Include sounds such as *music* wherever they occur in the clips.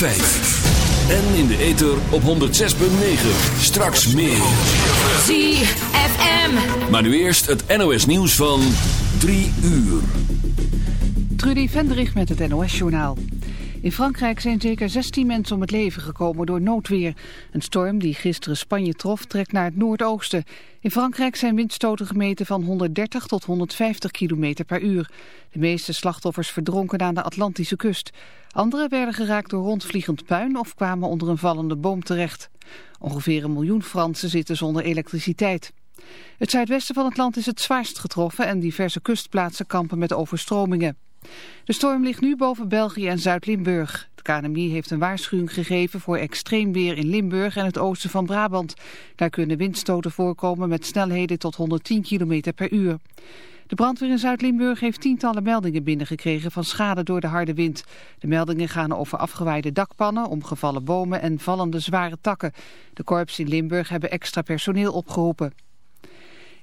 En in de ether op 106.9. Straks meer. ZFM. Maar nu eerst het NOS nieuws van 3 uur. Trudy Vendrich met het NOS-journaal. In Frankrijk zijn zeker 16 mensen om het leven gekomen door noodweer. Een storm die gisteren Spanje trof trekt naar het noordoosten. In Frankrijk zijn windstoten gemeten van 130 tot 150 km per uur. De meeste slachtoffers verdronken aan de Atlantische kust. Anderen werden geraakt door rondvliegend puin of kwamen onder een vallende boom terecht. Ongeveer een miljoen Fransen zitten zonder elektriciteit. Het zuidwesten van het land is het zwaarst getroffen en diverse kustplaatsen kampen met overstromingen. De storm ligt nu boven België en Zuid-Limburg. Het KNMI heeft een waarschuwing gegeven voor extreem weer in Limburg en het oosten van Brabant. Daar kunnen windstoten voorkomen met snelheden tot 110 km per uur. De brandweer in Zuid-Limburg heeft tientallen meldingen binnengekregen van schade door de harde wind. De meldingen gaan over afgewaaide dakpannen, omgevallen bomen en vallende zware takken. De korps in Limburg hebben extra personeel opgeroepen.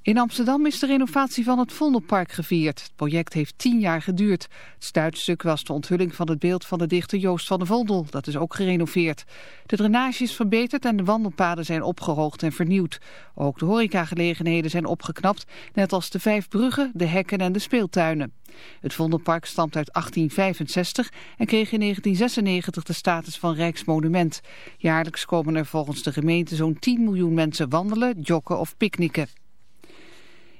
In Amsterdam is de renovatie van het Vondelpark gevierd. Het project heeft tien jaar geduurd. Het stuitstuk was de onthulling van het beeld van de dichter Joost van de Vondel. Dat is ook gerenoveerd. De drainage is verbeterd en de wandelpaden zijn opgehoogd en vernieuwd. Ook de horecagelegenheden zijn opgeknapt, net als de vijf bruggen, de hekken en de speeltuinen. Het Vondelpark stamt uit 1865 en kreeg in 1996 de status van Rijksmonument. Jaarlijks komen er volgens de gemeente zo'n 10 miljoen mensen wandelen, joggen of picknicken.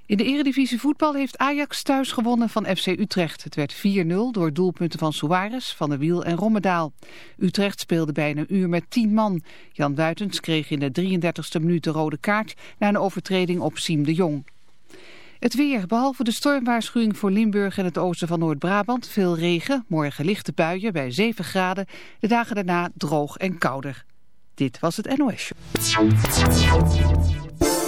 In de eredivisie voetbal heeft Ajax thuis gewonnen van FC Utrecht. Het werd 4-0 door doelpunten van Suarez, Van der Wiel en Rommedaal. Utrecht speelde bijna een uur met 10 man. Jan Buitens kreeg in de 33ste minuut de rode kaart... na een overtreding op Siem de Jong. Het weer, behalve de stormwaarschuwing voor Limburg en het oosten van Noord-Brabant... veel regen, morgen lichte buien bij 7 graden. De dagen daarna droog en kouder. Dit was het NOS.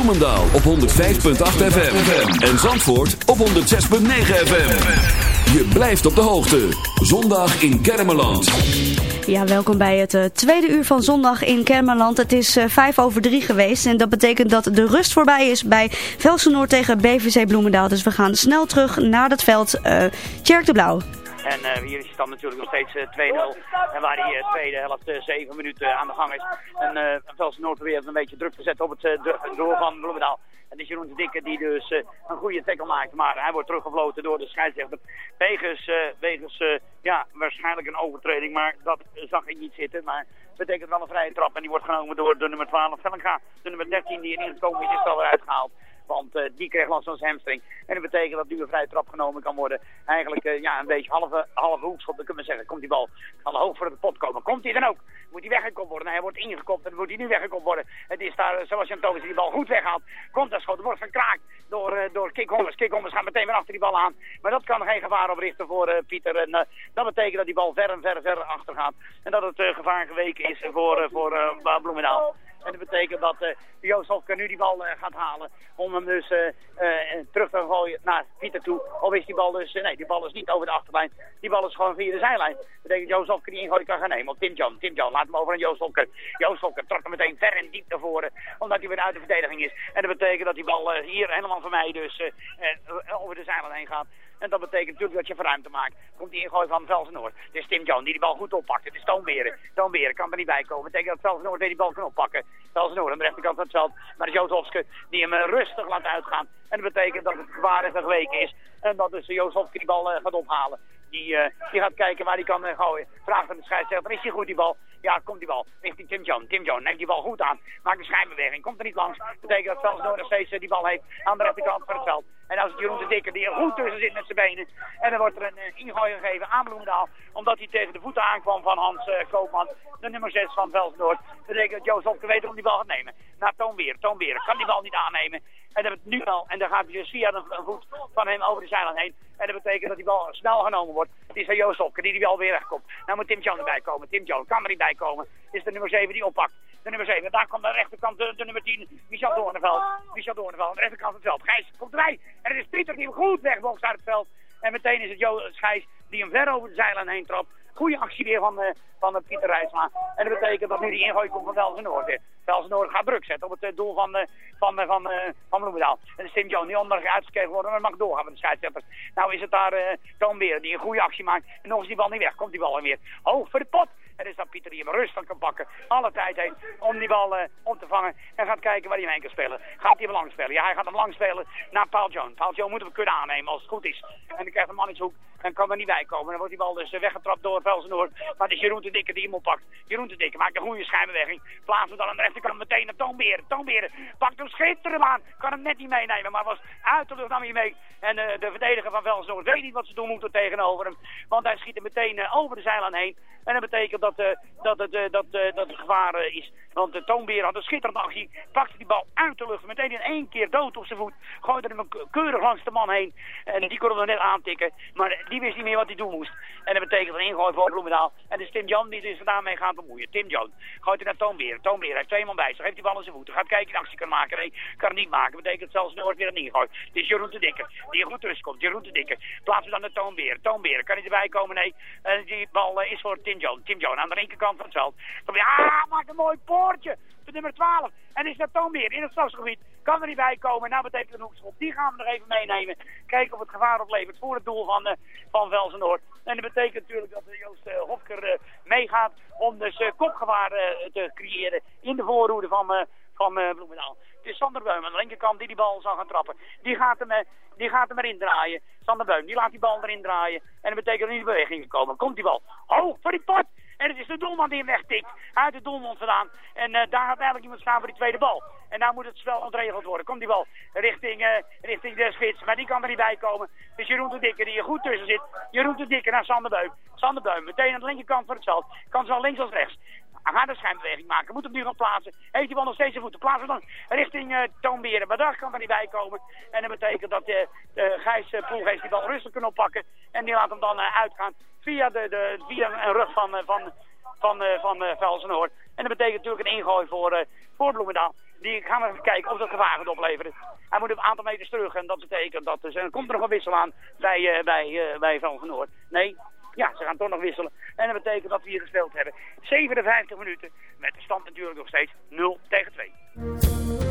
Bloemendaal op 105.8 FM. En Zandvoort op 106.9 FM. Je blijft op de hoogte. Zondag in Kennemerland. Ja, welkom bij het eh, tweede uur van zondag in Kermerland. Het is eh, vijf over drie geweest en dat betekent dat de rust voorbij is bij Velsen-Noord tegen BVC Bloemendaal. Dus we gaan snel terug naar het veld. eh Tjerk de Blauw. En eh, hier is het dan natuurlijk nog steeds eh, 2-0. En waar die eh, tweede helft eh, 7 minuten aan de gang is. En uh, Velsen Noord probeert een beetje druk te zetten op het eh, do- door van Bloemendaal. En het is Jeroen de Dikke die dus eh, een goede tackle maakt. Maar hij wordt teruggefloten door de scheidsrechter. Wegens, eh, wegens eh, ja, waarschijnlijk een overtreding. Maar dat zag ik niet zitten. Maar betekent wel een vrije trap. En die wordt genomen door de nummer 12 Vellenga. De nummer 13 die erin gekomen is, is wel eruit gehaald. Want eh, die kreeg last van zijn hamstring. En dat betekent dat nu een vrije trap genomen kan worden. Eigenlijk eh, ja, een beetje halve, halve hoekschop. Dan kunnen we zeggen, komt die bal kan hoog voor de pot komen. Komt hij dan ook? Moet hij weggekopt worden? Nou, hij wordt ingekopt en moet hij nu weggekopt worden. Het is daar, eh, zoals Jan Thomas die bal goed weghaalt. Komt dat schot, wordt gekraakt door, eh door Hommers. Kik Hommers gaat meteen weer achter die bal aan. Maar dat kan geen gevaar oprichten voor Pieter. En dat betekent dat die bal ver en ver, ver achter gaat. En dat het gevaar geweken is voor, voor Bloemendaal. En dat betekent dat eh Joost nu die bal eh, gaat halen. Om hem dus eh, terug te gooien naar Pieter toe. Of is die bal dus... nee, die bal is niet over de achterlijn. Die bal is gewoon via de zijlijn. Dat betekent dat Joost die ingooi kan gaan nemen. Tim John. Tim John laat hem over aan Joost Hofker. Joost trok hem meteen ver en diep naar voren. Omdat hij weer uit de verdediging is. En dat betekent dat die bal hier helemaal van mij dus over de zijlijn heen gaat. En dat betekent natuurlijk dat je verruimte maakt. Komt die ingooi van Velsen Noord. Het is Tim John die die bal goed oppakt. Het is Toon Beren. Toon Beren kan er niet bij komen. Dat betekent dat Velsen Noord weer die bal kan oppakken. Velsen Noord aan de rechterkant van het veld. Maar Joost die hem eh, rustig laat uitgaan. En dat betekent dat het gevaar is geweken is. En dat dus Joost die bal eh, gaat ophalen. Die, eh, die gaat kijken waar hij kan gooien. Vraagt aan de scheidsrechter, is die goed die bal? Ja, komt die bal. Richting Tim John. Tim John neemt die bal goed aan. Maakt een schijnbeweging. Komt er niet langs. Betekent dat Velsen Noord nog steeds eh, die bal heeft aan de rechterkant van het veld. En is het Jeroen de Dikker die er goed tussen zit met zijn benen. En dan wordt er een uh, ingooi gegeven aan Bloemendaal. Omdat hij tegen de voeten aankwam van Hans Koopman. De nummer 6 van. Dat betekent dat Joost Hofke weet om die bal gaat nemen. Naar Toon Weer. Toon Weer kan die bal niet aannemen. En dat nu wel. En dan gaat hij dus via een, een voet van hem over de zijlijn heen. En dat betekent dat die bal snel genomen wordt. Het is van Joost die die bal weer wegkomt. Nou moet Tim John erbij komen. Tim John kan er niet bij komen. Is de nummer 7 die oppakt. De nummer 7. Daar komt aan de rechterkant de, nummer 10. Michel Doorneveld. Michel Doorneveld aan de rechterkant van het veld. Gijs komt erbij. En het is Pieter die hem goed wegbokst uit het veld. En meteen is het Jo Schijs die hem ver over de zijlijn heen trapt. Goede actie weer van, eh, van eh, Pieter Rijsma. En dat betekent dat nu die ingooi komt van Velsen-Noord. Velsen-Noord gaat druk zetten op het eh, doel van, van, van, van Bloemendaal. En de Jones, die onder uitgegeven worden, maar mag doorgaan met de scheidsrechters. Nou is het daar Toon Beren die een goede actie maakt. En nog is die bal niet weg, komt die bal weer. Hoog voor de pot. En is dat Pieter die hem rustig kan pakken. Alle tijd heeft om die bal eh, op te vangen. En gaat kijken waar hij hem heen kan spelen. Gaat hij hem lang spelen? Ja, hij gaat hem lang spelen naar Paul Jones. Paul Jones moet hem kunnen aannemen als het goed is. En dan krijgt de man in zijn hoek. En kan er niet bij komen. Dan wordt die bal dus eh, weggetrapt door Velsen-Noord. Maar het is Jeroen de Dikke die hem oppakt. Jeroen de Dikke maakt een goede schijnbeweging. Plaatst hem dan aan de rechterkant meteen naar Toonberen. Toonberen pakt hem schitterend aan. Kan hem net niet meenemen. Maar was uit de lucht mee. En eh, de verdediger van Velsen-Noord weet niet wat ze doen moeten tegenover hem. Want hij schiet er meteen over de zijlijn heen. En dat betekent dat, eh, dat, eh, dat, eh, dat het gevaar is. Want de Toonbeer had een schitterende actie. Pakte die bal uit de lucht. Meteen in één keer dood op zijn voet. Gooide hem ke- keurig langs de man heen. En die kon hem net aantikken. Maar die wist niet meer wat hij doen moest. En dat betekent een ingooi voor Bloemendaal. En is Tim Jan die zich daarmee gaat bemoeien. Tim Jan gooit hij naar Toonbeer. Toonbeer heeft twee man bij zich. Heeft die bal in zijn voeten. Gaat kijken hij actie kan maken. Nee, kan het niet maken. betekent zelfs Noord weer een ingooi. Het is Jeroen de Dikke. Die goed tussen komt. Jeroen de Dikke. Plaatsen dan naar Toonbeer. Toonbeer. Kan hij erbij komen? Nee. En die bal is voor Tim Jones. Tim Aan de linkerkant van het. Toonbeer, Ah, maakt een mooi poortje. De nummer 12. En is dat Toonbeer in het stadsgebied. Kan er niet bij komen. Nou betekent een hoekschop. Die gaan we nog even meenemen. Kijken of het gevaar oplevert voor het doel van, eh van. En dat betekent natuurlijk dat Joost eh, Hofker eh, meegaat om dus kopgevaar te creëren in de voorhoede van, van Bloemendaal. Het is Sander Beum aan de linkerkant die die bal zal gaan trappen. Die gaat hem, die gaat hem erin draaien. Sander Beum, die laat die bal erin draaien. En dat betekent dat niet in beweging komen. Komt die bal. Hoog voor die pot. En het is de doelman die hem wegtikt. Uit de doelmond vandaan. En eh, daar gaat eigenlijk iemand staan voor die tweede bal. En daar moet het spel ontregeld worden. Komt die bal richting, eh, richting de spits. Maar die kan er niet bij komen. Dus Jeroen de Dikke die er goed tussen zit. Jeroen de Dikke naar Sander Beum. Sander Beum meteen aan de linkerkant van het veld. Kan zowel links als rechts. Een schijnbeweging maken. Moet hem nu gaan plaatsen. Heeft die bal nog steeds zijn voeten. Plaatsen dan richting eh Toonberen. Maar daar kan er niet bij komen. En dat betekent dat eh de Gijs uh, Poelgeest die bal rustig kan oppakken. En die laat hem dan eh, uitgaan via, de, de, via een rug van, eh, van, van, eh, van eh. En dat betekent natuurlijk een ingooi voor, eh voor Bloemendaal. Die gaan we even kijken of dat gevaar gaat opleveren. Hij moet een aantal meters terug en dat betekent dat er er komt er nog een wissel aan bij, eh bij, eh bij Velsen-Noord. Nee, ja, ze gaan toch nog wisselen. En dat betekent dat we hier gespeeld hebben. 57 minuten met de stand natuurlijk nog steeds 0 tegen 2.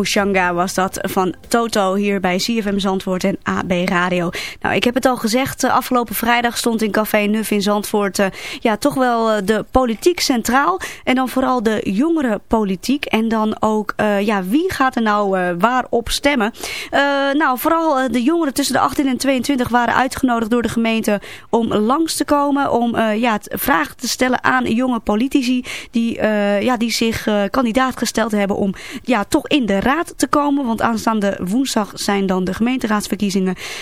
Mushanga was dat van Toto hier bij CFM Zandvoort. En AB Radio. Nou, ik heb het al gezegd, eh, afgelopen vrijdag stond in Café Nuf in Zandvoort eh, ja, toch wel eh, de politiek centraal. En dan vooral de jongere politiek. En dan ook, ja, wie gaat er nou eh, waarop stemmen? Nou, vooral de jongeren tussen de 18 en 22 waren uitgenodigd door de gemeente om langs te komen. Om ja, vragen te stellen aan jonge politici die, ja, die zich kandidaat gesteld hebben om ja, toch in de raad te komen. Want aanstaande woensdag zijn dan de gemeenteraadsverkiezingen.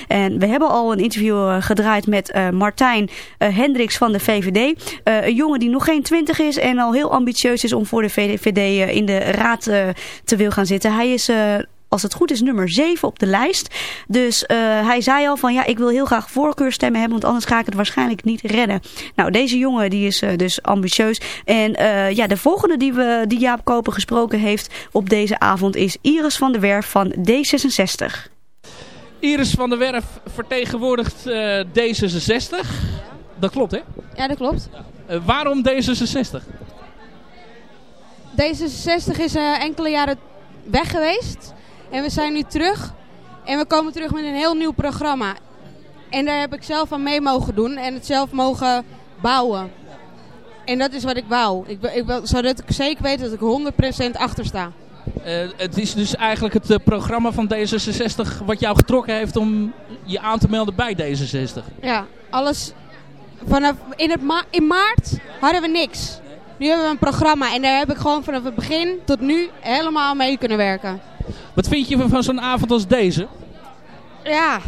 En we hebben al een interview eh, gedraaid met eh, Martijn eh, Hendricks van de VVD. Een jongen die nog geen 20 is en al heel ambitieus is om voor de VVD in de raad te wil gaan zitten. Hij is... als het goed is, nummer 7 op de lijst. Dus hij zei al van ja, ik wil heel graag voorkeurstemmen hebben, want anders ga ik het waarschijnlijk niet redden. Nou, deze jongen die is dus ambitieus. En ja, de volgende die, we, die Jaap Koper gesproken heeft op deze avond is Iris van der Werf van D66. Iris van der Werf vertegenwoordigt eh, D66. Dat klopt, hè? Ja, dat klopt. Eh, waarom D66? D66 is eh, enkele jaren weg geweest. En we zijn nu terug. En we komen terug met een heel nieuw programma. En daar heb ik zelf aan mee mogen doen. En het zelf mogen bouwen. En dat is wat ik wou. Ik, ik zodat ik zeker weet dat ik 100% achter sta. Eh, het is dus eigenlijk het eh, programma van D66 wat jou getrokken heeft om je aan te melden bij D66. Ja, alles. Vanaf in, het ma- in maart hadden we niks. Nu hebben we een programma. En daar heb ik gewoon vanaf het begin tot nu helemaal mee kunnen werken. Wat vind je van zo'n avond als deze? Ja,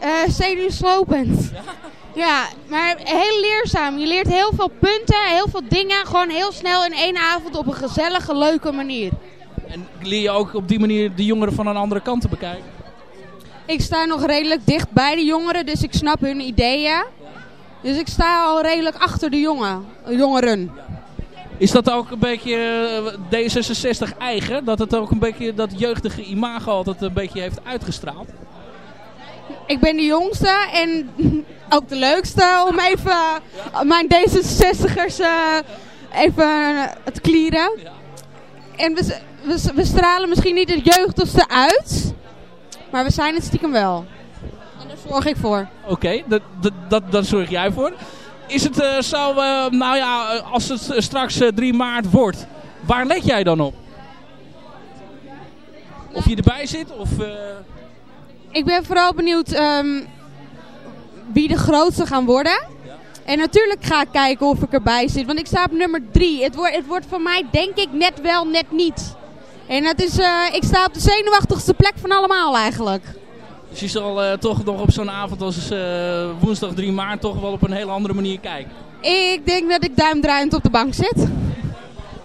eh zenuwslopend. Ja, maar heel leerzaam. Je leert heel veel punten, heel veel dingen. Gewoon heel snel in één avond op een gezellige, leuke manier. En leer je ook op die manier de jongeren van een andere kant te bekijken? Ik sta nog redelijk dicht bij de jongeren, dus ik snap hun ideeën. Dus ik sta al redelijk achter de jongen, jongeren. Is dat ook een beetje eh, D66 eigen? Dat het ook een beetje dat jeugdige imago altijd een beetje heeft uitgestraald? Ik ben de jongste en *laughs* ook de leukste om even mijn D66'ers eh, even te clearen. En we, we, we stralen misschien niet het jeugdigste uit, maar we zijn het stiekem wel. En daar zorg ik voor. Oké, dat, dat, zorg jij voor. Is het eh, zo, eh, nou ja, eh, als het straks eh, 3 maart wordt, waar let jij dan op? Of je erbij zit? Of, Ik ben vooral benieuwd ehm, wie de grootste gaan worden. En natuurlijk ga ik kijken of ik erbij zit. Want ik sta op nummer drie. Het, wordt het wordt voor mij denk ik net wel, net niet. En dat is, eh, ik sta op de zenuwachtigste plek van allemaal eigenlijk. dus je zal toch nog op zo'n avond als eh, woensdag 3 maart toch wel op een hele andere manier kijken. Ik denk dat ik duimdraaiend op de bank zit.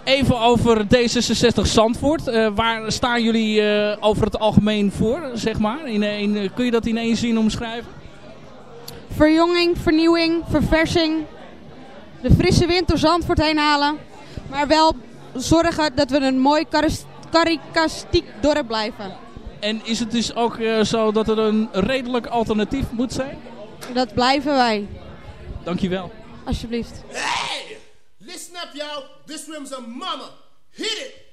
Even over D66 Zandvoort. Eh, waar staan jullie over het algemeen voor, zeg maar? In, een- kun je dat in één zin omschrijven? Verjonging, vernieuwing, verversing. De frisse wind door Zandvoort heen halen. Maar wel zorgen dat we een mooi karikastiek dorp blijven. En is het dus ook eh, zo dat er een redelijk alternatief moet zijn? Dat blijven wij. Dankjewel. Alsjeblieft. Hey! Listen up, y'all. This room's a mama. Hit it!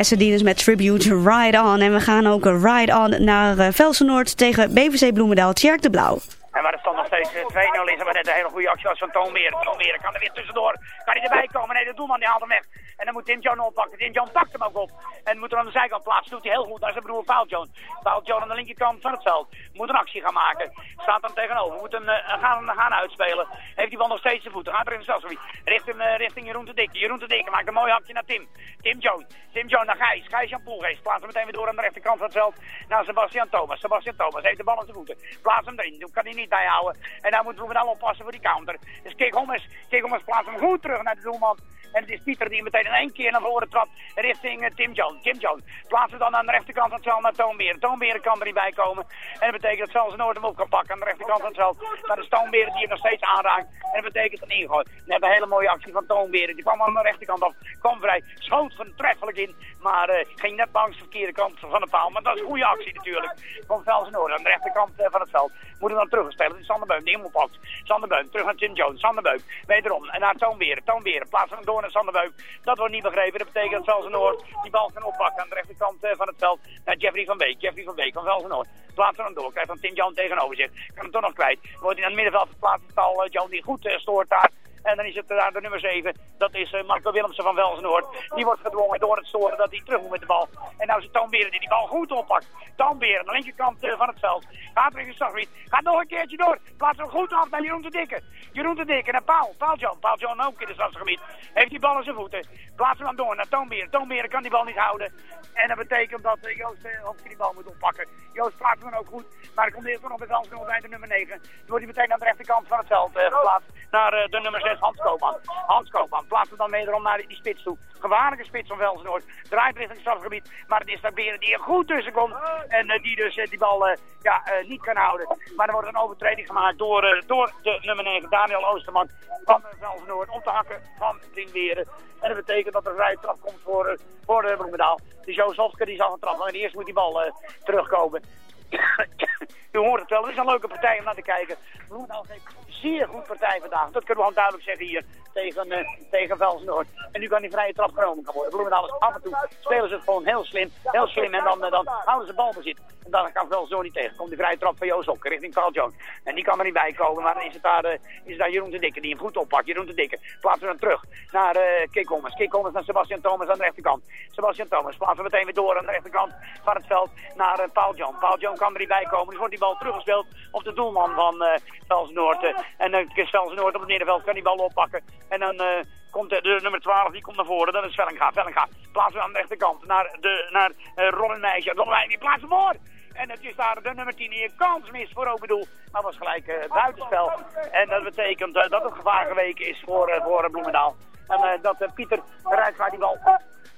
De Pasadena's met Tribute Ride On. En we gaan ook Ride On naar uh, Velsen-Noord tegen BVC Bloemendaal. Tjerk de Blauw. En waar het stand nog steeds eh, 2-0 is, we net een hele goede actie als van Toon Meer. Toon Meer kan er weer tussendoor. Kan hij erbij komen? Nee, de doelman die haalt hem weg. Dan moet Tim John oppakken. Tim John pakt hem ook op. En moet hem aan de zijkant plaatsen. Doet hij heel goed. Dat is de broer Paul John. Paul John aan de linkerkant van het veld. Moet een actie gaan maken. Staat hem tegenover. Moet hem eh, gaan, gaan uitspelen. Heeft die bal nog steeds de voeten. Gaat er in de stadsgebied. Richting, eh, richting Jeroen de Dikke. Jeroen de Dikke maakt een mooi hakje naar Tim. Tim John. Tim John naar Gijs. Gijs Jan Poelgeest. Plaatst hem meteen weer door aan de rechterkant van het veld. Naar Sebastian Thomas. Sebastian Thomas heeft de bal aan zijn voeten. Plaats hem erin. Kan hij niet bijhouden. En daar moeten we dan oppassen voor die counter. Dus Kik Hommers. Kik Hommers plaatst hem goed terug naar de doelman. En het is Pieter die meteen één keer naar voren trapt richting eh, Tim John. Tim John plaatsen dan aan de rechterkant van het veld naar Toonberen. Toonberen kan er niet bij komen. En dat betekent dat zelfs Noord hem op kan pakken aan de rechterkant van het veld. Maar de Toonberen die hem nog steeds aanraakt. En dat betekent een ingooi. We hebben een hele mooie actie van Toonberen. Die kwam aan de rechterkant af. Kwam vrij. Schoot voortreffelijk in. Maar eh, ging net langs de verkeerde kant van de paal. Maar dat is een goede actie natuurlijk. Van Velsen Noord aan de rechterkant eh, van het veld. Moeten dan terugspelen. Het is Sander Beum die hem oppakt. Sander Beum terug naar Tim Jones. Sander Beum wederom. En naar Toonberen. Toonberen plaatsen hem door naar Sander Beum. Dat wordt niet begrepen. Dat betekent dat Velsen Noord die bal kan oppakken aan de rechterkant eh, van het veld. Naar Jeffrey van Beek. Jeffrey van Beek van Velsen Noord. Plaatsen hem door. Krijgt dan Tim Jones tegenover zich. Kan hem toch nog kwijt. Wordt hij aan het middenveld geplaatst. Tal uh, Jones die goed eh, stoort daar. En dan is het daar de nummer 7. Dat is uh, Marco Willemsen van Velsen-Noord. Die wordt gedwongen door het storen dat hij terug moet met de bal. En nou is het Toonberen die die bal goed oppakt. Toonberen de linkerkant uh, van het veld. Gaat richting Stagriet. Gaat nog een keertje door. Plaatst hem goed af bij Jeroen de Dikke. Jeroen de Dikke naar Paul. Paul John. Paul John ook in het stadsgebied. Heeft die bal aan zijn voeten. Plaatst hem dan door naar Toonberen. Toonberen kan die bal niet houden. En dat betekent dat Joost uh, die bal moet oppakken. Joost plaatst hem ook goed. Maar er komt eerst nog bij de nummer 9. Dan wordt hij meteen aan de rechterkant van het veld geplaatst. Naar de nummer 6 Hans Koopman. Hans Koopman plaatst dan naar die, spits toe. Gevaarlijke spits van Velsen-Noord. Draait richting het strafgebied. Maar het is daar Beren die er goed tussen komt. En uh, die dus uh, die bal uh, ja, niet kan houden. Maar er wordt een overtreding gemaakt door, door de nummer 9, Daniel Oosterman. Van Velsen-Noord op te hakken van Tien Beren. En dat betekent dat er een vrije trap komt voor, voor de Bloemendaal. Dus Joost die zal gaan trappen. En eerst moet die bal terugkomen. U hoort het wel, het is een leuke partij om naar te kijken. Bloemendaal geeft een zeer goed partij vandaag. Dat kunnen we gewoon duidelijk zeggen hier tegen, uh, tegen. En nu kan die vrije trap genomen worden. Bloemendaal is af en toe spelen ze het gewoon heel slim. Heel slim en dan, uh, dan houden ze balbezit. En dan kan Velsnoord niet tegen. Komt die vrije trap van Joost ook richting Carl Jones. En die kan er niet bij komen. Maar dan is het daar, uh, is het daar Jeroen de Dikke die hem goed oppakt. Jeroen de Dikke plaatsen we hem terug naar uh, Kik Hommers. Kik Hommers naar Sebastian Thomas aan de rechterkant. Sebastian Thomas plaatsen we meteen weer door aan de rechterkant van het veld naar Paul John. Paul John kan er niet bij komen. Dus wordt die bal teruggespeeld op de doelman van uh, Velsnoord. Uh, en dan uh, Velsnoord op het middenveld kan die bal oppakken. En dan komt de, nummer 12, die komt naar voren. Dat is Vellinga. Vellinga plaatsen we aan de rechterkant naar, de, naar uh, Robin Meijsje. Die plaatsen voor. En het is daar de nummer 10 die een kans mis voor Obedoel. Maar was gelijk uh, buitenspel. En dat betekent dat het gevaar geweken is voor, uh, voor Bloemendaal. En dat Pieter Rijtsvaart die bal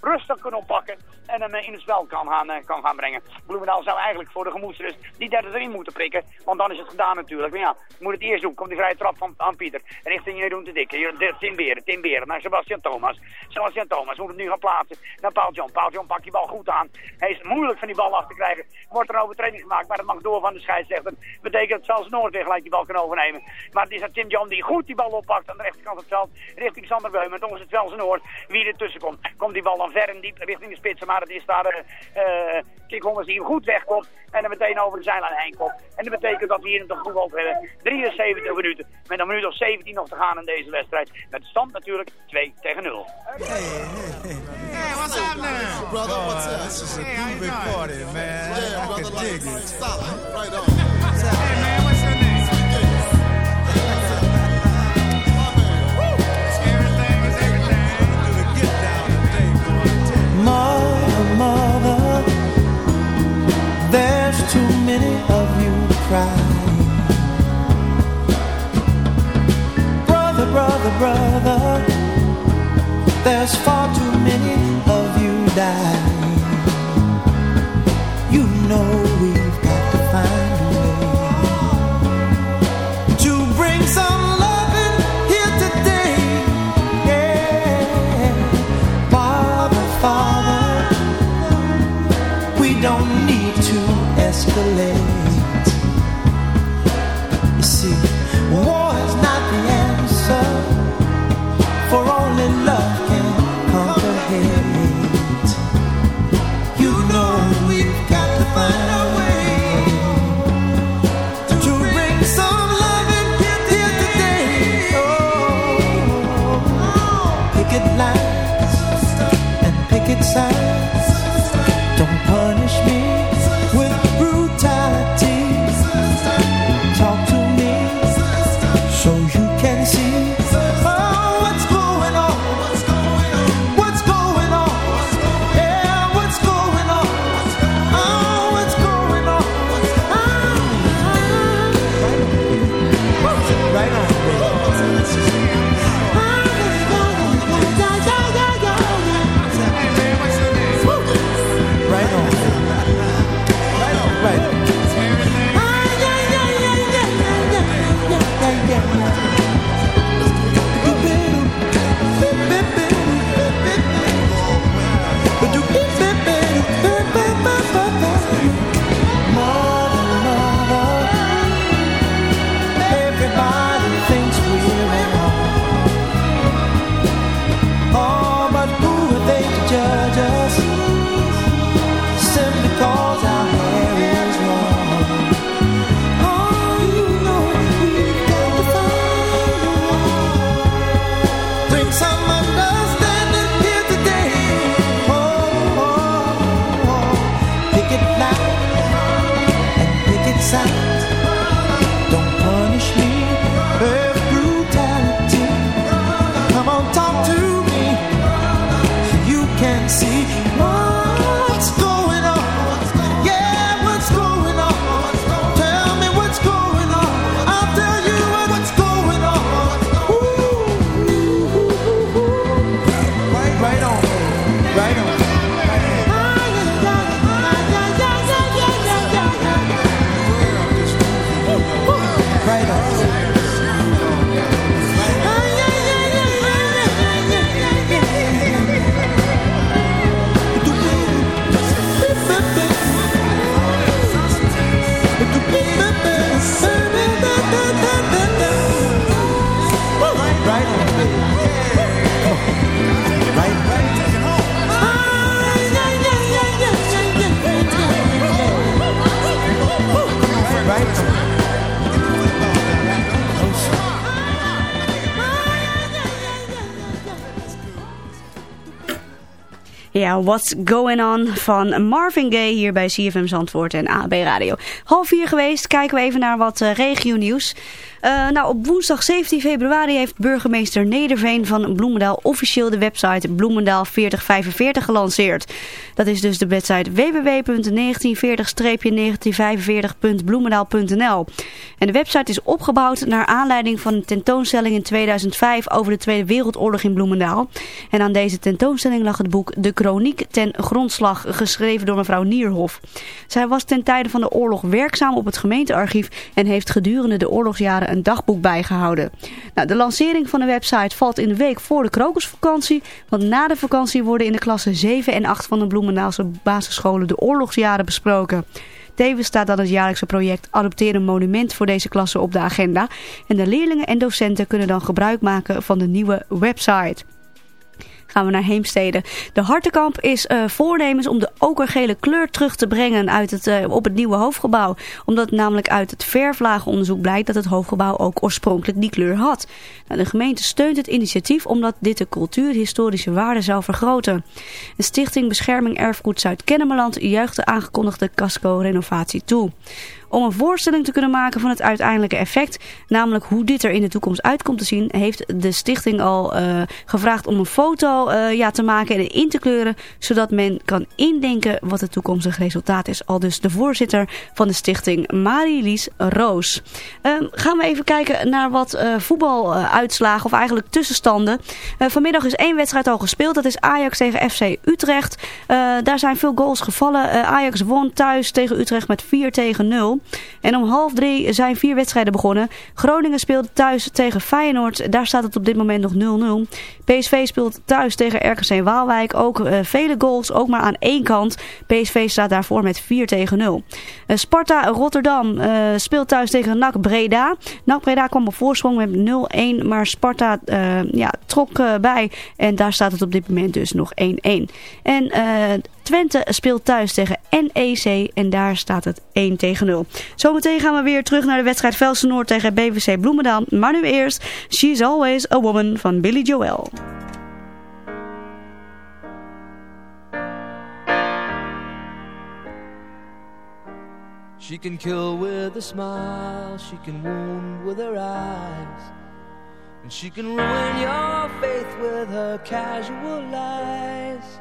rustig kan oppakken en hem in het spel kan gaan, uh, kan gaan brengen. Bloemendaal zou eigenlijk voor de gemoedsrust die derde erin moeten prikken, want dan is het gedaan natuurlijk. Maar ja, moet het eerst doen. Komt die vrije trap van aan Pieter. Richting Jeroen de Dikke. Tim Beren, Tim Beren naar Sebastian Thomas. Sebastian Thomas moet het nu gaan plaatsen naar Paul John. Paul John pakt die bal goed aan. Hij is moeilijk van die bal af te krijgen. Wordt er een overtreding gemaakt, maar dat mag door van de scheidsrechter. Betekent dat zelfs Noord weer gelijk die bal kan overnemen. Maar het is dat Tim John die goed die bal oppakt aan de rechterkant van het veld. Richting Sander Beumen. Dan is het wel zijn Noord wie er tussen komt. Komt die bal dan ver en diep richting de spitsen. Maar het is daar uh, die goed wegkomt. En dan meteen over de zijlijn heen komt. En dat betekent dat we hier nog voetbal hebben. 73 minuten. Met een minuut of 17 nog te gaan in deze wedstrijd. Met de stand natuurlijk 2 tegen 0. Hey, hey, hey. Hey, what's up now? Brother, what's up? This is a Hey, doing? party, man. Yeah, brother, like. Right on. Mother, mother, there's too many of you crying. Brother, brother, brother, there's far too many of you dying. You know escalate. What's Going On van Marvin Gaye hier bij CFM Zandvoort en AB Radio. Half vier geweest, kijken we even naar wat uh, regio-nieuws. Uh, nou, op woensdag 17 februari heeft burgemeester Nederveen van Bloemendaal officieel de website Bloemendaal 4045 gelanceerd. Dat is dus de website www.1940-1945.bloemendaal.nl. En de website is opgebouwd naar aanleiding van een tentoonstelling in 2005 over de Tweede Wereldoorlog in Bloemendaal. En aan deze tentoonstelling lag het boek De Chroniek ten grondslag, geschreven door mevrouw Nierhof. Zij was ten tijde van de oorlog werkzaam op het gemeentearchief en heeft gedurende de oorlogsjaren een dagboek bijgehouden. Nou, de lancering van de website valt in de week voor de krokusvakantie, want na de vakantie worden in de klassen 7 en 8 van de Bloemendaalse basisscholen de oorlogsjaren besproken. Tevens staat dan het jaarlijkse project Adopteer een monument voor deze klasse op de agenda. En de leerlingen en docenten kunnen dan gebruik maken van de nieuwe website gaan we naar Heemstede. De Hartenkamp is uh, voornemens om de okergele kleur terug te brengen uit het, uh, op het nieuwe hoofdgebouw. Omdat namelijk uit het verflagenonderzoek blijkt dat het hoofdgebouw ook oorspronkelijk die kleur had. Nou, de gemeente steunt het initiatief omdat dit de cultuurhistorische waarde zou vergroten. De Stichting Bescherming Erfgoed Zuid-Kennemerland juicht de aangekondigde casco-renovatie toe om een voorstelling te kunnen maken van het uiteindelijke effect, namelijk hoe dit er in de toekomst uit komt te zien, heeft de stichting al uh, gevraagd om een foto uh, ja, te maken en in te kleuren, zodat men kan indenken wat het toekomstige resultaat is. Al dus de voorzitter van de stichting, Marie-Lies Roos. Uh, gaan we even kijken naar wat uh, voetbaluitslagen, of eigenlijk tussenstanden. Vanmiddag is één wedstrijd al gespeeld, dat is Ajax tegen FC Utrecht. Daar zijn veel goals gevallen. Ajax won thuis tegen Utrecht met 4 tegen 0. En om half drie zijn vier wedstrijden begonnen. Groningen speelt thuis tegen Feyenoord. Daar staat het op dit moment nog 0-0. PSV speelt thuis tegen RKC Waalwijk. Ook uh, vele goals, ook maar aan één kant. PSV staat daarvoor met 4 tegen 0. Uh, Sparta Rotterdam uh, speelt thuis tegen NAC Breda. NAC Breda kwam op voorsprong met 0-1. Maar Sparta ja, trok bij. En daar staat het op dit moment dus nog 1-1. En Twente speelt thuis tegen NEC en daar staat het 1 tegen 0. Zometeen gaan we weer terug naar de wedstrijd Velsen-Noord tegen BVC Bloemendaal. Maar nu eerst She's Always a Woman van Billy Joel. She can kill with a smile, she can wound with her eyes. And she can ruin your faith with her casual lies.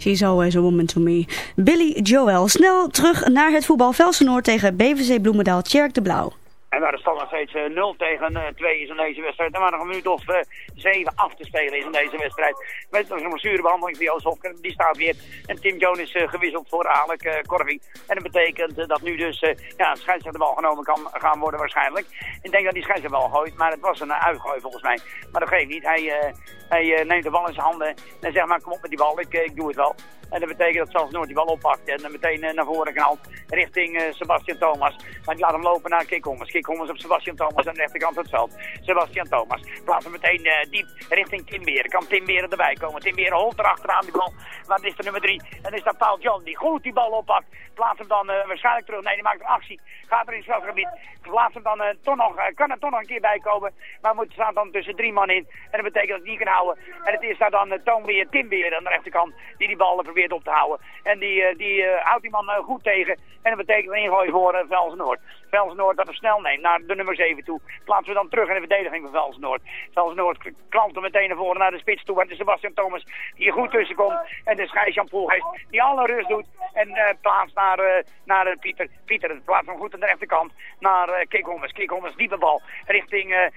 She's always a woman to me. Billy Joel. Snel terug naar het voetbal Velsen-Noord tegen BVC Bloemendaal. Tjerk de Blauw. En waar de stand nog steeds eh, 0 tegen eh, 2 is in deze wedstrijd. En waar nog een minuut of eh, 7 af te spelen in deze wedstrijd. Met nog een zure behandeling van Joost Hofker. Die staat weer. En Tim Jones is eh, gewisseld voor Alec eh, Korving. En dat betekent eh, dat nu dus ja, de bal genomen kan gaan worden waarschijnlijk. Ik denk dat die scheidsrechter wel gooit. Maar het was een uitgooi volgens mij. Maar dat geeft niet. Hij, neemt de bal in zijn handen. En zegt maar kom op met die bal. Ik, doe het wel. En dat betekent dat zelfs Noord die bal oppakt en dan meteen naar voren knalt richting Sebastian Thomas. Maar die laat hem lopen naar Kikhommers. Kikhommers op Sebastian Thomas aan de rechterkant het veld. Sebastian Thomas plaatst hem meteen diep richting Tim Beren. Kan Tim Beren erbij komen. Tim Beren holt erachteraan die bal. Dan is er nummer drie. En is dat Paul John die goed die bal oppakt. Plaatst hem dan eh, waarschijnlijk terug. Nee, die maakt een actie. Gaat er in het veldgebied. Plaatst hem dan eh, toch nog, eh, kan er toch nog een keer bij komen. Maar moet staat dan tussen drie man in. En dat betekent dat hij niet kan houden. En het is daar dan uh, Toon weer, Tim weer aan de rechterkant. Die die bal probeert op te houden. En die, die houdt die man goed tegen. En dat betekent een ingooi voor uh. Velsen-Noord dat hem snel neemt naar de nummer 7 toe. Plaatsen we dan terug in de verdediging van Velsen-Noord. Velsen-Noord k- klampt hem meteen naar voren naar de spits toe. En is Sebastian Thomas die er goed tussen komt. En de scheidsjan Poelgeest die alle rust doet. En eh plaatst naar, eh, naar eh, Pieter. Pieter plaatst hem goed aan de rechterkant naar uh, Kik Hommers. Kik Hommers diepe bal richting...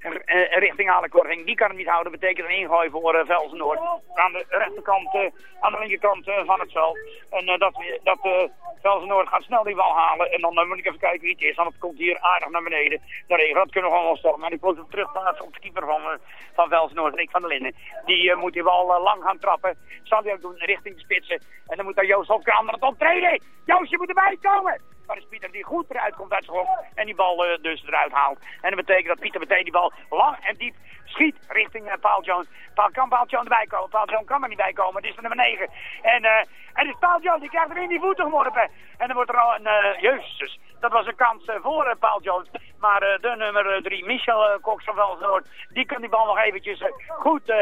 eh, richting Alekorving. Die kan hem niet houden. Betekent een ingooi voor uh, Velsen-Noord. Aan de rechterkant, eh, aan de linkerkant van het veld. En dat, dat Velsen-Noord gaat snel die bal halen. En dan moet ik even kijken wie het is. Want het komt hier aardig naar beneden. De regen, dat kunnen we gewoon wel stoppen. Maar die moet hem terugplaatsen op de keeper van, van Velsen-Noord, Rick van der Linden. Die moet die bal lang gaan trappen. Zal hij ook doen richting de spitsen. En dan moet daar Joost Hofke aan het optreden. Joost, je moet erbij komen. Maar is Pieter die goed eruit komt uit zijn hok en die bal eh, dus eruit haalt. En dat betekent dat Pieter meteen die bal lang en diep schiet richting uh, Paul Jones. Paul, kan Paul Jones erbij komen? Paul Jones kan er niet bij komen. Het is de nummer 9. En, eh en is Paul Jones, die krijgt er in die voeten geworpen. En dan wordt er al een, eh jezus, dat was een kans eh, voor eh, Paul Jones. Maar eh, de nummer 3, Michel Cox van Velsen-Noord, die kan die bal nog eventjes goed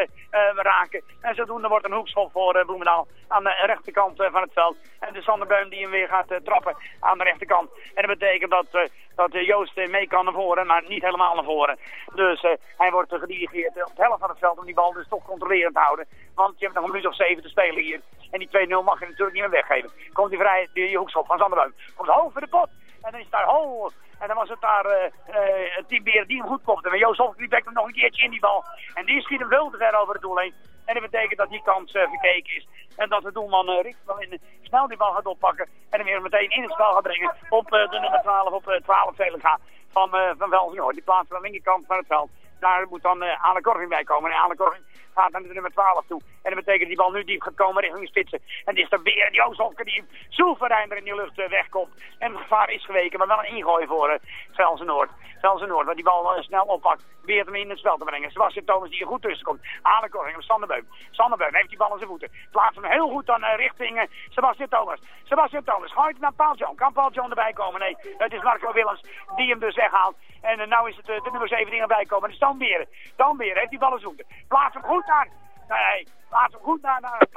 raken. En zodoende wordt een hoekschop voor Bloemendaal aan de rechterkant van het veld. En de Sander Beum die hem weer gaat trappen aan de rechterkant. En dat betekent dat, dat Joost mee kan naar voren, maar niet helemaal naar voren. Dus hij wordt gedirigeerd op de helft van het veld om die bal dus toch controlerend te houden. Want je hebt nog een minuut of zeven te spelen hier. En die 2-0 mag je natuurlijk niet meer weggeven. Komt die vrij, die hoekschop van Sander Beum. Komt hoog voor de pot. En dan is daar hol. En dan was het daar uh, uh, Beren die hem goed kopte. Maar Joost Hofke die bekt hem nog een keertje in die bal. En die schiet hem veel te ver over het doel heen. En dat betekent dat die kans uh, verkeken is. En dat de doelman uh, Rick wel in, snel die bal gaat oppakken. En hem weer meteen in het spel gaat brengen. Op uh, de nummer 12, op uh, 12 Velenga van, uh, van Velsen. Die plaats aan de linkerkant van het veld. Daar moet dan uh, Anne Korving bij komen. En Anne Korving gaat naar de nummer 12 toe. En dat betekent die bal nu diep gaat komen richting de spitsen. En het is er weer Joost Hofke die soeverein er in die lucht uh, wegkomt. En het gevaar is geweken, maar wel een ingooi voor uh, Velsen Noord. Velsen Noord, waar die bal snel oppakt. Weer hem in het spel te brengen. Sebastian Thomas die er goed tussen komt. Anne Korving op Sanderbeum. Sanderbeum heeft die bal in zijn voeten. Plaatst hem heel goed dan richting Sebastian Thomas. Sebastian Thomas gooit naar Paul John. Kan Paul John erbij komen? Nee, het is Marco Willems die hem dus weghaalt. En nou is het de nummer 7 die erbij komen. Dan Beren. Dan Beren heeft die bal in zijn voeten. Plaatst hem goed aan. Nee, plaatst hem goed naar, naar uh,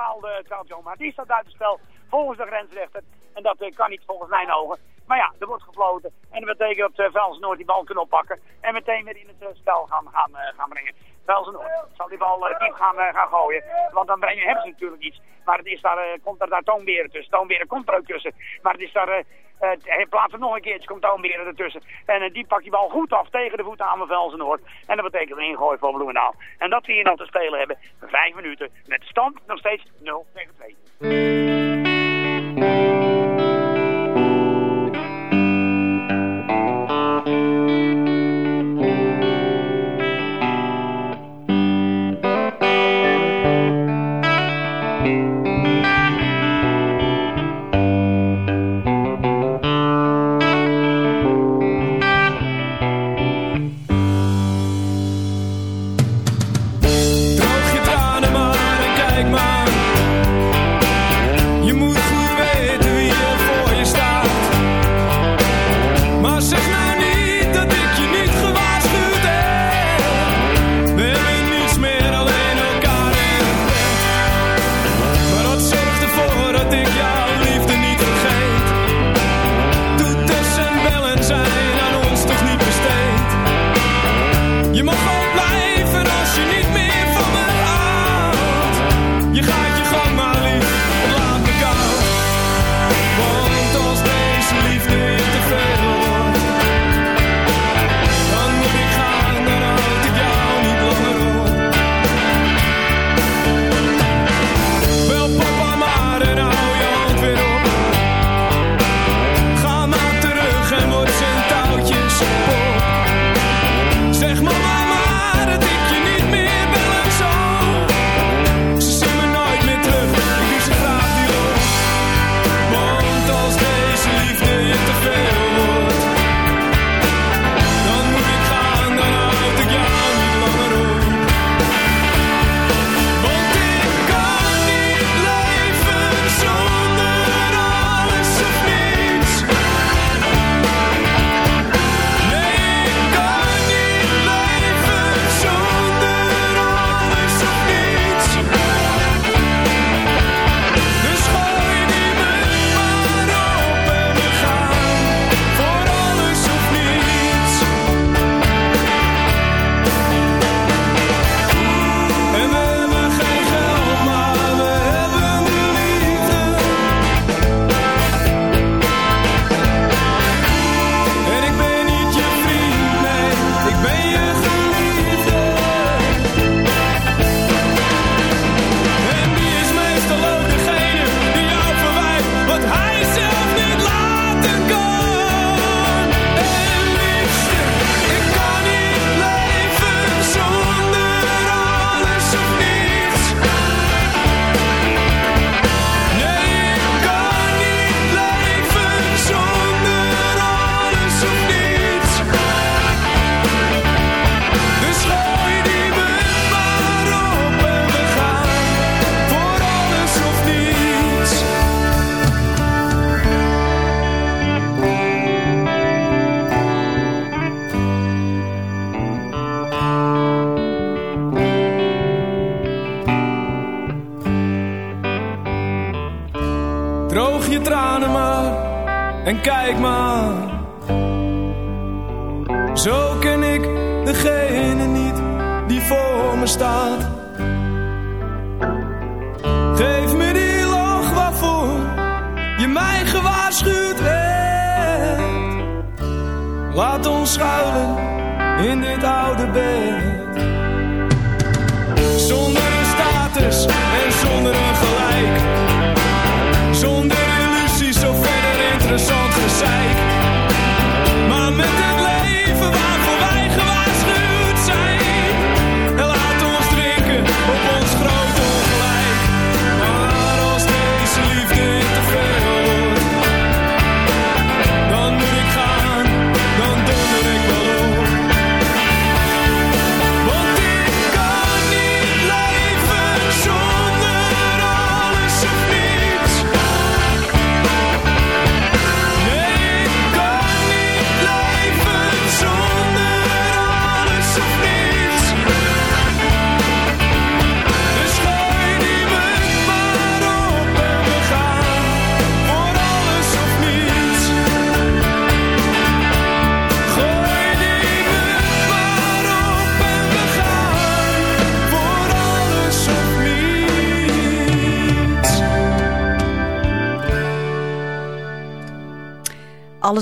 Paul John. Maar die staat spel volgens de grensrechter. En dat uh, kan niet volgens mijn ogen. Maar ja, er wordt gefloten. En dat betekent dat uh, die bal kan oppakken. En meteen weer in het spel gaan, gaan, gaan brengen. Velsen-Noord zal die bal diep gaan, gaan gooien. Want dan brengen, hebben ze natuurlijk iets. Maar het is daar, komt er daar Toonberen tussen. Toonberen komt er ook tussen. Maar het is daar... Hij plaatst hem nog een keertje, komt Toonberen ertussen. En uh, die pakt die bal goed af tegen de voeten aan van Velsen-Noord. En dat betekent een ingooi voor Bloemendaal. En dat we hier nog te spelen hebben. Vijf minuten. Met stand nog steeds 0 tegen 2.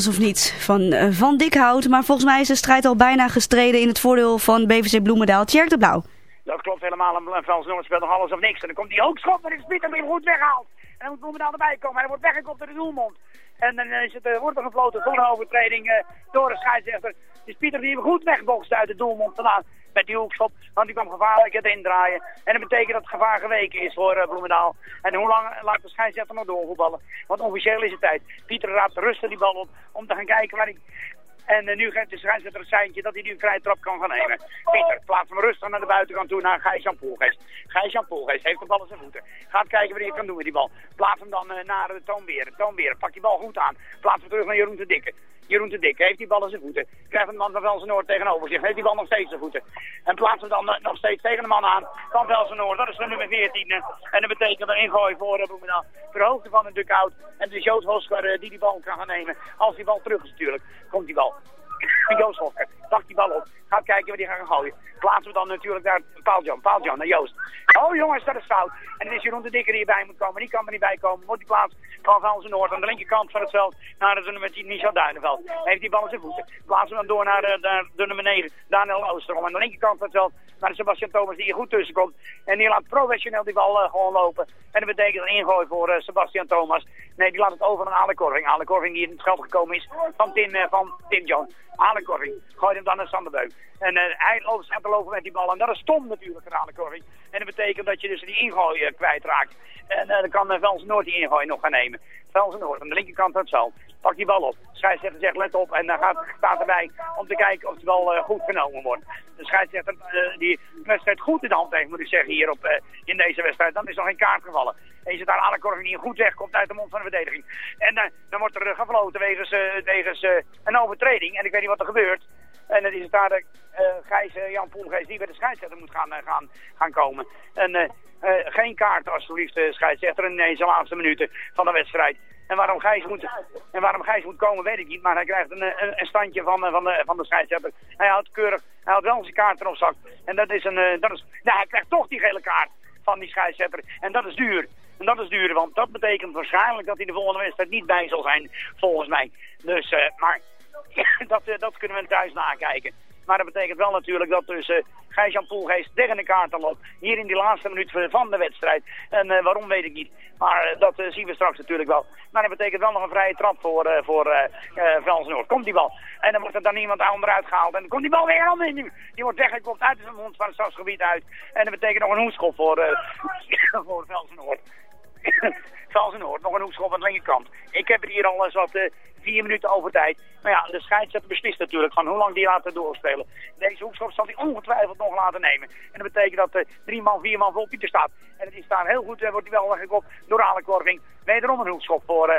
Of niets van eh, Van Dikhout. Maar volgens mij is de strijd al bijna gestreden in het voordeel van BVC Bloemendaal. Tjerk de Blauw. Dat klopt helemaal. En Frans Noord speelt nog alles of niks. En dan komt die hoogschop en is Pieter weer goed weggehaald. En dan moet Bloemendaal erbij komen. En hij wordt weggekopt door de doelmond. En dan is het, eh, wordt er gefloten voor een overtreding eh, door de scheidsrechter. Dus Pieter die goed wegbokst uit de doelmond vandaan met die hoekschop. Want die kwam gevaarlijk het indraaien. En dat betekent dat het gevaar geweken is voor eh, Bloemendaal. En hoe lang laat de scheidsrechter nog doorvoetballen? Want officieel is het tijd. Pieter raapt rustig die bal op om te gaan kijken waar hij... En eh, nu geeft de scheidsrechter een seintje dat hij nu een vrije trap kan gaan nemen. Pieter, plaats hem rustig naar de buitenkant toe naar Gijs-Jan Poelgeest. Gijs-Jan heeft de bal in zijn voeten. Gaat kijken wat hij kan doen met die bal. Plaats hem dan eh, naar de Toonberen. Toonberen, pak die bal goed aan. Plaats hem terug naar Jeroen de Dikke. Jeroen de Dikke heeft die bal in zijn voeten. Krijgt een man van Velsen-Noord tegenover zich. Heeft die bal nog steeds in voeten. En plaatst hem dan eh, nog steeds tegen de man aan van Velsen-Noord. Dat is de nummer 14. eh. En dat betekent een ingooi voor Bloemendaal. Ter hoogte van een dugout. En de Joost Hosker eh, die die bal kan gaan nemen. Als die bal terug is natuurlijk, komt die bal. Joost Hosker pakt die bal op. Gaat kijken waar die gaan gooien. Plaatsen we dan natuurlijk naar Paaljan. Paaljan naar Joost. Oh jongens, dat is fout. En dan is Jeroen de Dikker die erbij moet komen. Die kan er niet bij komen. Wordt die plaats van Velsen Noord aan de linkerkant van het veld. Naar de nummer 10, Michel Duinenveld. Heeft die bal in zijn voeten. Plaatsen we dan door naar de, naar de nummer 9, Daniel Oosterom. Aan de linkerkant van het veld naar Sebastian Thomas die hier goed tussen komt. En die laat professioneel die bal eh, gewoon lopen. En dat betekent een ingooi voor eh, Sebastian Thomas. Nee, die laat het over aan Ale Korving. Ale Korving die in het veld gekomen is van Tim, eh, van Tim John. Ale Korving gooit hem dan naar Sander Beuk. En eh, hij loopt, staat lopen met die bal. En dat is stom natuurlijk Ale Korving. En dat betekent dat je dus die ingooi eh, kwijtraakt. En eh, dan kan uh, Velsen Noord die ingooi nog gaan nemen. Velsen Noord aan de linkerkant het veld. Pak die bal op. Scheidsrechter zegt let op. En dan gaat, staat erbij om te kijken of bal eh, goed genomen wordt. De scheidsrechter eh, die wedstrijd goed in de hand heeft moet ik zeggen hier op, eh, in deze wedstrijd. Dan is nog geen kaart gevallen. En je zit daar Ale Korving die goed wegkomt uit de mond van de verdediging. En eh, dan wordt er eh, gefloten wegens, eh, wegens eh, een overtreding. En ik weet niet wat er gebeurt. En dan is het daar de eh, Gijs, eh, Jan Poelgeest die bij de scheidsrechter moet gaan, eh, gaan, gaan komen. En geen kaart alsjeblieft, uh, scheidsrechter in deze laatste minuten van de wedstrijd. En waarom Gijs moet, en waarom Gijs moet komen weet ik niet. Maar hij krijgt een, een, standje van, van, de, van de scheidsrechter. Hij houdt keurig, hij houdt wel zijn kaart erop zak. En dat is een, dat is, nou, hij krijgt toch die gele kaart van die scheidsrechter. En dat is duur. En dat is duur, want dat betekent waarschijnlijk dat hij de volgende wedstrijd niet bij zal zijn, volgens mij. Dus, maar dat, eh, dat kunnen we thuis nakijken. Maar dat betekent wel natuurlijk dat dus uh, Gijs-Jan Poelgeest tegen de kaarten loopt. Hier in die laatste minuut van de wedstrijd. En uh, waarom weet ik niet. Maar dat zien we straks natuurlijk wel. Maar dat betekent wel nog een vrije trap voor, voor uh, Noord. Komt die bal. En dan wordt er dan iemand onderuit gehaald. En dan komt die bal weer aan nu. Die wordt weggekopt uit zijn mond van het stadsgebied uit. En dat betekent nog een hoekschop voor, *laughs* voor Noord. *laughs* Noord, nog een hoekschop aan de linkerkant. Ik heb er hier al eens wat vier minuten over tijd. Maar ja, de scheidsrechter beslist natuurlijk van hoe lang die laten doorspelen. Deze hoekschop zal hij ongetwijfeld nog laten nemen. En dat betekent dat uh, drie man, vier man vol Pieter staat. En het is daar heel goed, uh, wordt hij wel weggekopt door Ale Korving. Wederom een hoekschop voor, uh,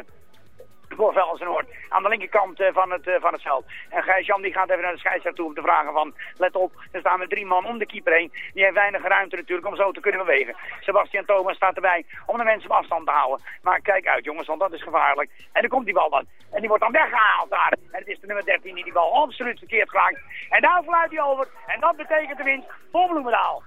voor Velsen-Noord. Aan de linkerkant eh, van, het, eh, van het veld. En Gijs-Jan die gaat even naar de scheidsrechter toe om te vragen van, let op, er staan er drie man om de keeper heen. Die heeft weinig ruimte natuurlijk om zo te kunnen bewegen. Sebastian Thomas staat erbij om de mensen op afstand te houden. Maar kijk uit jongens, want dat is gevaarlijk. En dan komt die bal dan. En die wordt dan weggehaald daar. En het is de nummer 13 die die bal absoluut verkeerd raakt. En daar fluit hij over. En dat betekent de winst voor Bloemendaal.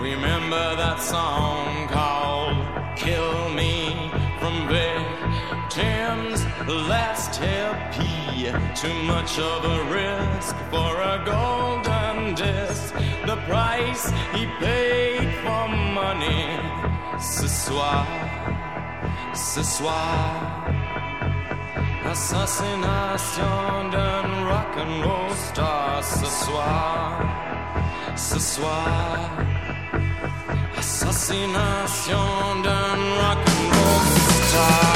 Remember that song called Kill Me from Victims Last LP. Too much of a risk for a golden disc. The price he paid for money. Ce soir, ce soir. Assassination d'un rock and roll star ce soir, ce soir. Assassination d'un rock and roll star.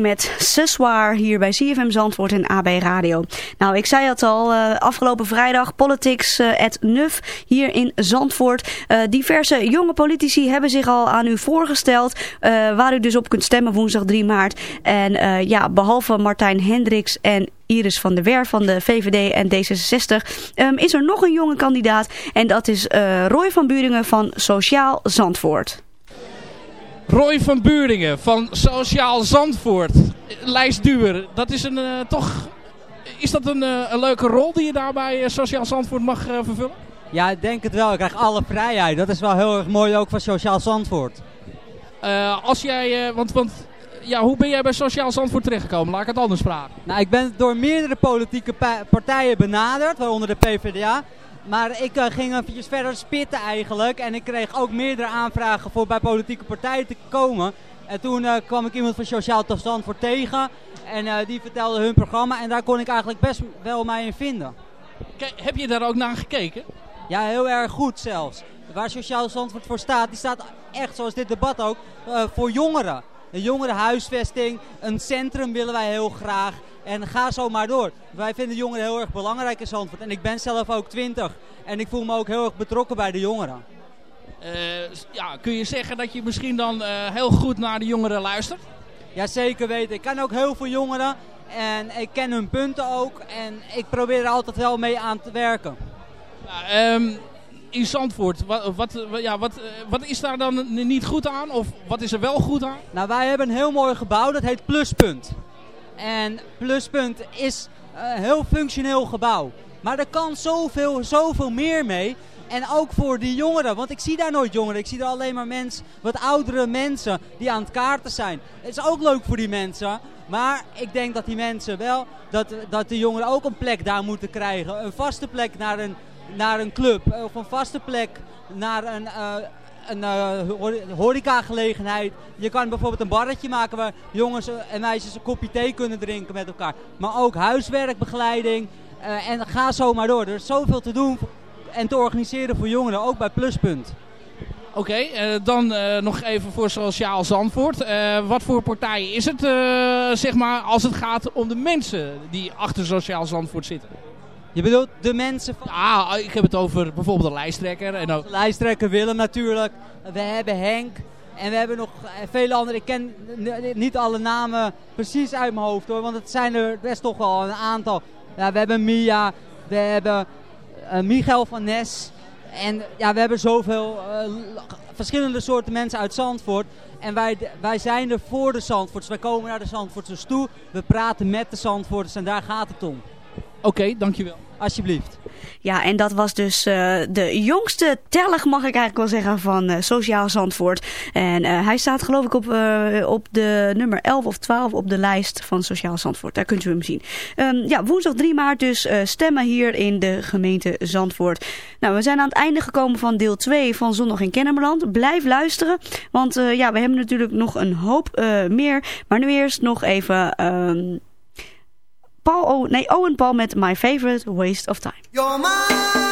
Met Cessoir hier bij CFM Zandvoort en AB Radio. Nou, ik zei het al, eh, afgelopen vrijdag Politics eh, at Nuf hier in Zandvoort. Eh, diverse jonge politici hebben zich al aan u voorgesteld, waar u dus op kunt stemmen woensdag 3 maart. En ja, behalve Martijn Hendricks en Iris van der Werf van de VVD en D66 ehm, is er nog een jonge kandidaat. En dat is Roy van Buringen van Sociaal Zandvoort. Roy van Buringen van Sociaal Zandvoort. Lijstduwer. Dat is een, eh, toch... Is dat een, eh, een leuke rol die je daar bij eh, Sociaal Zandvoort mag vervullen? Ja, ik denk het wel. Ik krijg alle vrijheid. Dat is wel heel erg mooi ook van Sociaal Zandvoort. Als jij... want, want ja, hoe ben jij bij Sociaal Zandvoort terechtgekomen? Laat ik het anders vragen. Nou, ik ben door meerdere politieke pa- partijen benaderd, waaronder de PvdA. Maar ik eh, ging eventjes verder spitten eigenlijk. En ik kreeg ook meerdere aanvragen voor bij politieke partijen te komen. En toen eh, kwam ik iemand van Sociaal Zandvoort tegen. En eh, die vertelde hun programma. En daar kon ik eigenlijk best wel mij in vinden. Kijk, heb je daar ook naar gekeken? Ja, heel erg goed zelfs. Waar Sociaal Zandvoort voor staat, die staat echt, zoals dit debat ook, voor jongeren. een jongerenhuisvesting, een centrum willen wij heel graag. En ga zo maar door. Wij vinden jongeren heel erg belangrijk in Zandvoort. En ik ben zelf ook 20. En ik voel me ook heel erg betrokken bij de jongeren. Eh, ja, kun je zeggen dat je misschien dan eh, heel goed naar de jongeren luistert? Ja, zeker weten. Ik ken ook heel veel jongeren. En ik ken hun punten ook. En ik probeer er altijd wel mee aan te werken. Ja, ehm, in Zandvoort, wat, wat, ja, wat, eh, wat is daar dan niet goed aan? Of wat is er wel goed aan? Nou, wij hebben een heel mooi gebouw. Dat heet Pluspunt. En Pluspunt is een heel functioneel gebouw. Maar er kan zoveel, zoveel meer mee. En ook voor die jongeren, want ik zie daar nooit jongeren. Ik zie daar alleen maar mensen, wat oudere mensen die aan het kaarten zijn. Het is ook leuk voor die mensen. Maar ik denk dat die mensen wel, dat, dat de jongeren ook een plek daar moeten krijgen. Een vaste plek naar een, naar een club. Of een vaste plek naar een, eh, een hor- horecagelegenheid. Je kan bijvoorbeeld een barretje maken waar jongens en meisjes een kopje thee kunnen drinken met elkaar. Maar ook huiswerkbegeleiding. eh, en ga zo maar door. Er is zoveel te doen en te organiseren voor jongeren, ook bij Pluspunt. Oké, eh, dan nog even voor Sociaal Zandvoort. Wat voor partij is het, zeg maar, als het gaat om de mensen die achter Sociaal Zandvoort zitten? Je bedoelt de mensen van... Ah, ik heb het over bijvoorbeeld de lijsttrekker. En ook... Lijsttrekker Willem natuurlijk. We hebben Henk. En we hebben nog eh, vele anderen. Ik ken niet alle namen precies uit mijn hoofd hoor. Want het zijn er best toch wel een aantal. Ja, we hebben Mia. We hebben eh, Michael van Nes. En ja, we hebben zoveel eh, verschillende soorten mensen uit Zandvoort. En wij, wij zijn er voor de Zandvoorts. Wij komen naar de Zandvoorters toe. We praten met de Zandvoorters en daar gaat het om. Oké, dankjewel. Alsjeblieft. Ja, en dat was dus eh, de jongste tellig, mag ik eigenlijk wel zeggen, van eh, Sociaal Zandvoort. En eh, hij staat geloof ik op, op de nummer 11 of 12 op de lijst van Sociaal Zandvoort. Daar kunt u hem zien. Ehm, ja, woensdag 3 maart dus stemmen hier in de gemeente Zandvoort. Nou, we zijn aan het einde gekomen van deel 2 van Zondag in Kennemerland. Blijf luisteren, want ja, we hebben natuurlijk nog een hoop meer. Maar nu eerst nog even... Paul, o nee, Owen Paul met My Favorite Waste of Time.